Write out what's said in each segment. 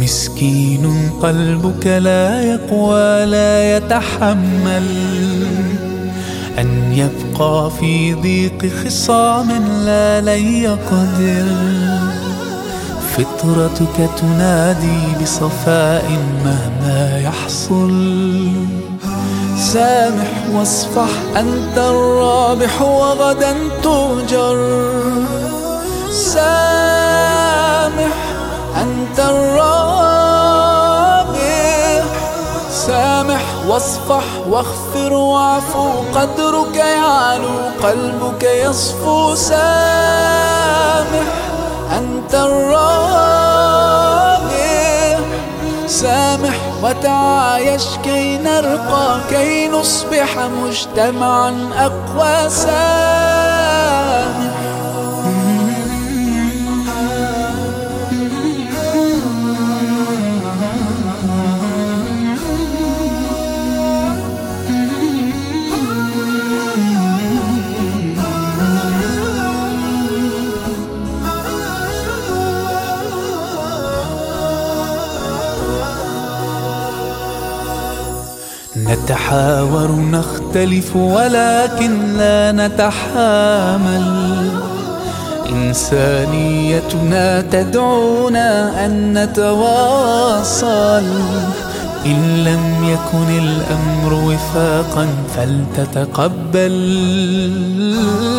مسكين قلبك لا يقوى لا يتحمل. أن يبقى في ضيق خصام لا لن يقدر. فطرتك تنادي بصفاء مهما يحصل. سامح واصفح أنت الرابح وغدا تؤجر. سامح سامح واصفح واغفر واعفو قدرك يعلو قلبك يصفو. سامح أنت الرابح سامح وتعايش كي نرقى كي نصبح مجتمعا أقوى. سامح. نتحاور نختلف ولكن لا نتحامل. إنسانيتنا تدعونا أن نتواصل. إن لم يكن الأمر وفاقا فلتتقبل.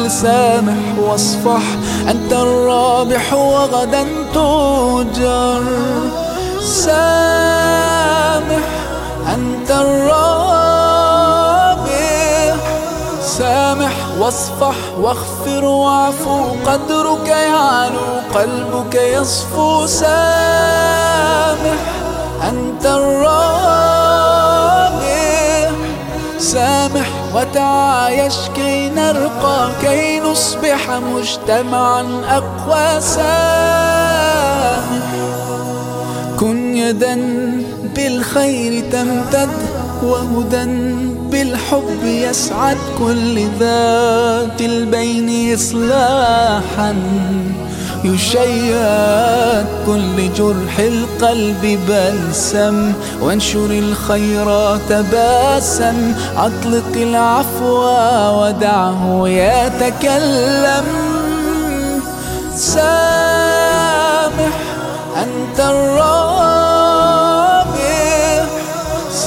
سامح واصفح أنت الرابح وغدا تؤجر. سامح واصفح واغفر واعفو قدرك يعلو قلبك يصفو. سامح أنت الرابح سامح وتعايش كي نرقى كي نصبح مجتمعا أقوى. سامح كن يدا بالخير تمتد. وهدى بالحب يسعد كل ذات البين إصلاحا يشيد كل جرح القلب بلسم. وانشر الخيرات باسا أطلق العفو ودعه يتكلم. سامح أنت الرابح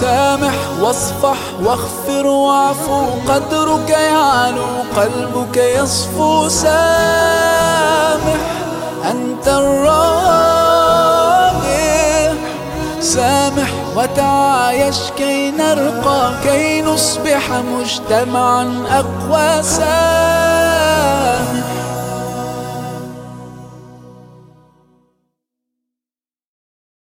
سامح واصفح واغفر واعفو قدرك يعلو قلبك يصفو. سامح أنت الرابح سامح وتعايش كي نرقى كي نصبح مجتمعا أقوى. سامح.